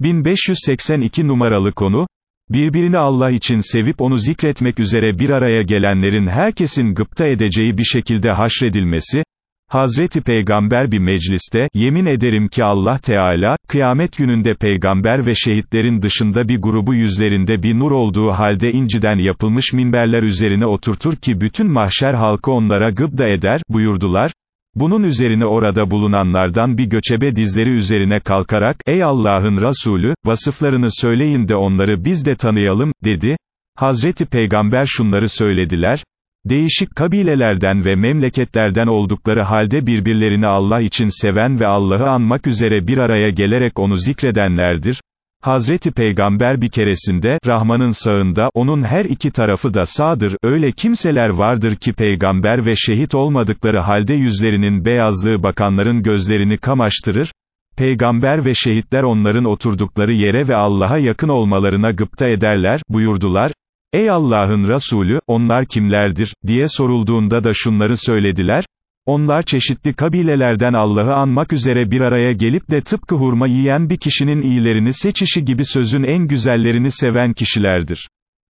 1582 numaralı konu, birbirini Allah için sevip onu zikretmek üzere bir araya gelenlerin herkesin gıpta edeceği bir şekilde haşredilmesi, Hazreti Peygamber bir mecliste, yemin ederim ki Allah Teala, kıyamet gününde peygamber ve şehitlerin dışında bir grubu yüzlerinde bir nur olduğu halde inciden yapılmış minberler üzerine oturtur ki bütün mahşer halkı onlara gıpta eder, buyurdular, bunun üzerine orada bulunanlardan bir göçebe dizleri üzerine kalkarak, ey Allah'ın Resulü, vasıflarını söyleyin de onları biz de tanıyalım, dedi. Hazreti Peygamber şunları söylediler, değişik kabilelerden ve memleketlerden oldukları halde birbirlerini Allah için seven ve Allah'ı anmak üzere bir araya gelerek onu zikredenlerdir. Hazreti Peygamber bir keresinde, Rahman'ın sağında, onun her iki tarafı da sağdır, öyle kimseler vardır ki peygamber ve şehit olmadıkları halde yüzlerinin beyazlığı bakanların gözlerini kamaştırır, peygamber ve şehitler onların oturdukları yere ve Allah'a yakın olmalarına gıpta ederler, buyurdular, Ey Allah'ın Resulü, onlar kimlerdir, diye sorulduğunda da şunları söylediler, onlar çeşitli kabilelerden Allah'ı anmak üzere bir araya gelip de tıpkı hurma yiyen bir kişinin iyilerini seçişi gibi sözün en güzellerini seven kişilerdir.